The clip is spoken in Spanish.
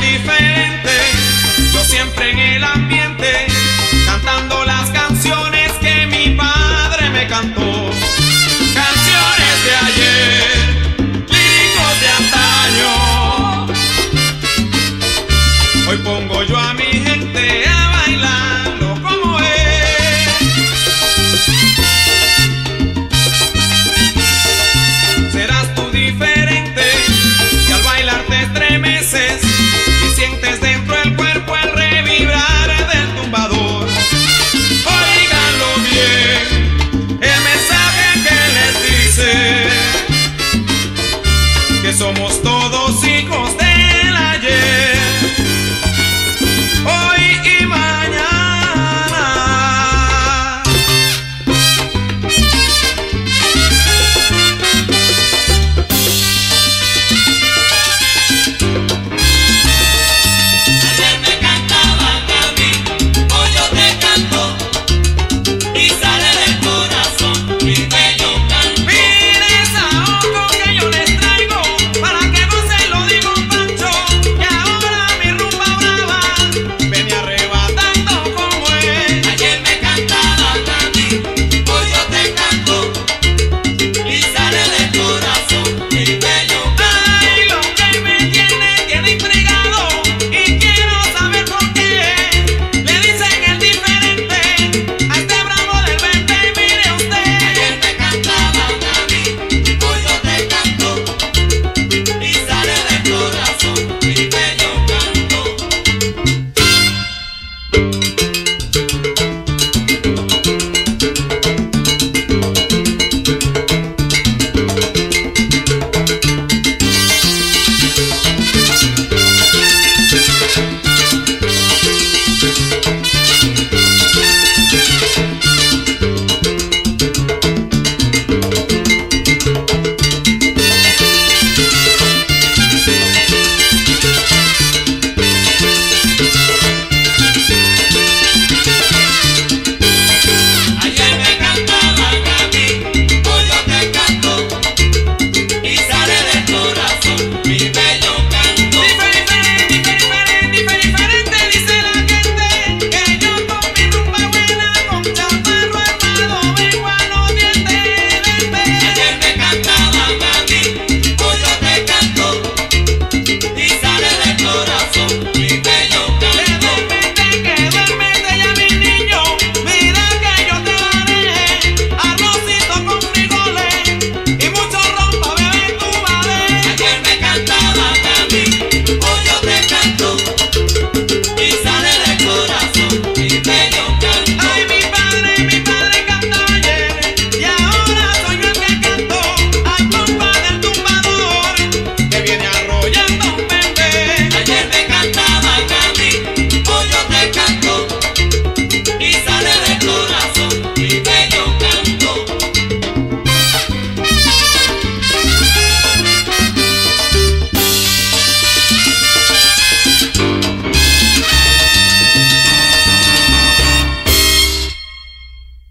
diferente, yo siempre en el ambiente, cantando las canciones.